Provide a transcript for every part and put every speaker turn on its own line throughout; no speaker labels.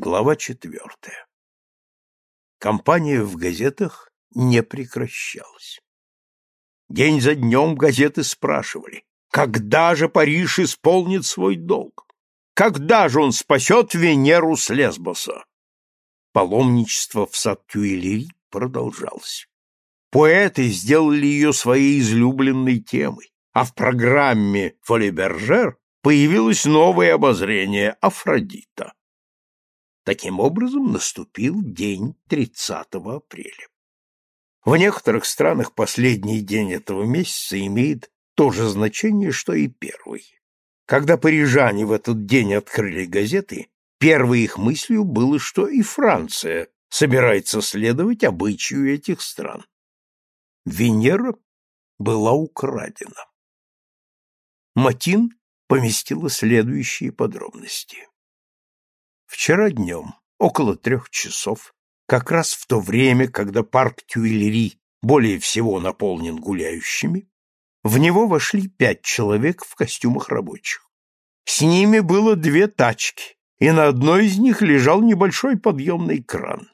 Глава четвертая. Компания в газетах не прекращалась. День за днем газеты спрашивали, когда же Париж исполнит свой долг? Когда же он спасет Венеру с Лесбоса? Паломничество в сад Тюильри продолжалось. Поэты сделали ее своей излюбленной темой, а в программе «Фолибержер» появилось новое обозрение «Афродита». Таким образом, наступил день 30 апреля. В некоторых странах последний день этого месяца имеет то же значение, что и первый. Когда парижане в этот день открыли газеты, первой их мыслью было, что и Франция собирается следовать обычаю этих стран. Венера была украдена. Матин поместила следующие подробности. Вчера днем, около трех часов, как раз в то время, когда парк Тюильри более всего наполнен гуляющими, в него вошли пять человек в костюмах рабочих. С ними было две тачки, и на одной из них лежал небольшой подъемный кран.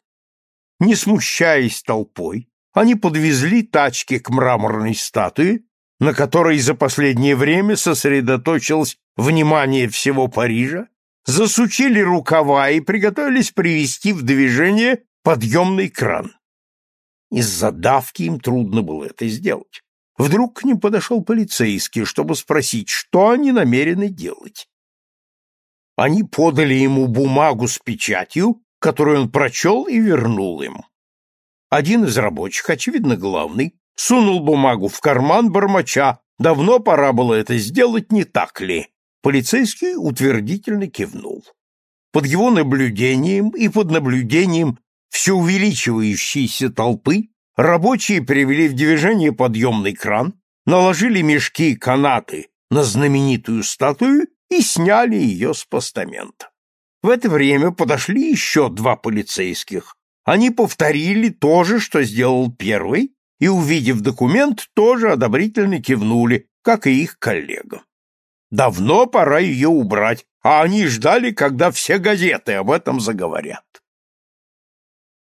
Не смущаясь толпой, они подвезли тачки к мраморной статуе, на которой за последнее время сосредоточилось внимание всего Парижа засучили рукава и приготовились привести в движение подъемный кран. Из-за давки им трудно было это сделать. Вдруг к ним подошел полицейский, чтобы спросить, что они намерены делать. Они подали ему бумагу с печатью, которую он прочел и вернул им. Один из рабочих, очевидно главный, сунул бумагу в карман бормоча. Давно пора было это сделать, не так ли? Полицейский утвердительно кивнул. Под его наблюдением и под наблюдением все увеличивающейся толпы рабочие привели в движение подъемный кран, наложили мешки и канаты на знаменитую статую и сняли ее с постамента. В это время подошли еще два полицейских. Они повторили то же, что сделал первый, и, увидев документ, тоже одобрительно кивнули, как и их коллега. Давно пора ее убрать, а они ждали, когда все газеты об этом заговорят.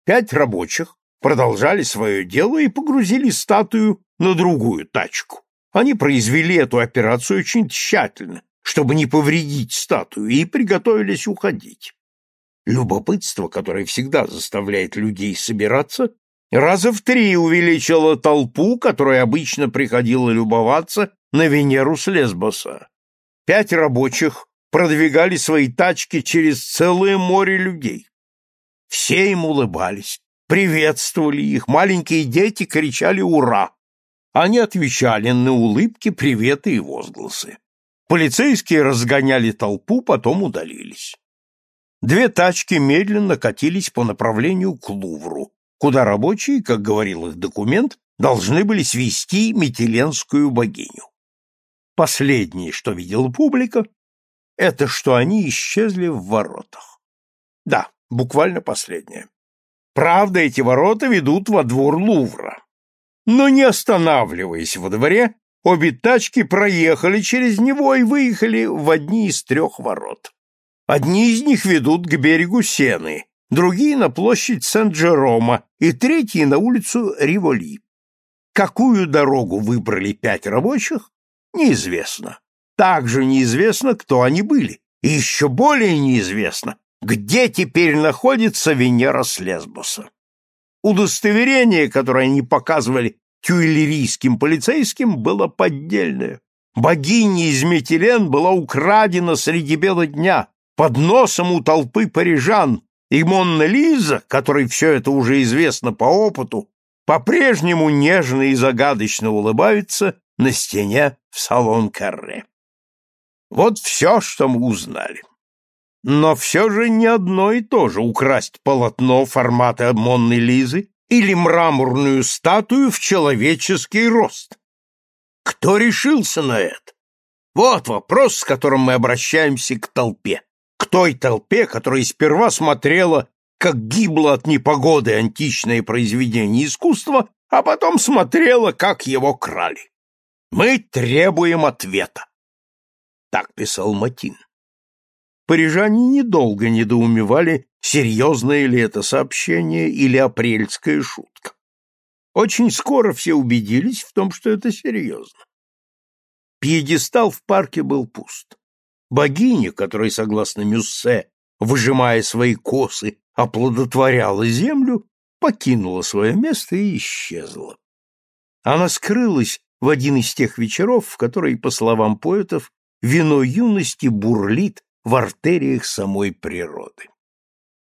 Пять рабочих продолжали свое дело и погрузили статую на другую тачку. Они произвели эту операцию очень тщательно, чтобы не повредить статую, и приготовились уходить. Любопытство, которое всегда заставляет людей собираться, раза в три увеличило толпу, которая обычно приходила любоваться на Венеру с Лесбоса. Пять рабочих продвигали свои тачки через целое море людей. Все им улыбались, приветствовали их, маленькие дети кричали «Ура!». Они отвечали на улыбки, приветы и возгласы. Полицейские разгоняли толпу, потом удалились. Две тачки медленно катились по направлению к Лувру, куда рабочие, как говорил их документ, должны были свести метеленскую богиню. Последнее, что видела публика, это что они исчезли в воротах. Да, буквально последнее. Правда, эти ворота ведут во двор Лувра. Но не останавливаясь во дворе, обе тачки проехали через него и выехали в одни из трех ворот. Одни из них ведут к берегу Сены, другие — на площадь Сен-Джерома и третьи — на улицу Риволи. Какую дорогу выбрали пять рабочих, неизвестно. Также неизвестно, кто они были. И еще более неизвестно, где теперь находится Венера с Лесбоса. Удостоверение, которое они показывали тюильрийским полицейским, было поддельное. Богиня из Метилен была украдена среди бела дня под носом у толпы парижан, и Монна Лиза, которой все это уже известно по опыту, по-прежнему нежно и загадочно улыбается на стене в салон Карре. Вот все, что мы узнали. Но все же не одно и то же украсть полотно формата Монны Лизы или мраморную статую в человеческий рост. Кто решился на это? Вот вопрос, с которым мы обращаемся к толпе. К той толпе, которая сперва смотрела, как гибло от непогоды античное произведение искусства, а потом смотрела, как его крали. Мы требуем ответа. Так писал Матин. Парижане недолго недоумевали серьезное ли это сообщение или апрельская шутка. Очень скоро все убедились в том, что это серьезно. Пьедестал в парке был пуст. Богиня, которая, согласно Мюссе, выжимая свои косы, оплодотворяла землю, покинула свое место и исчезла. Она скрылась в один из тех вечеров, в которые, по словам поэтов, вино юности бурлит в артериях самой природы.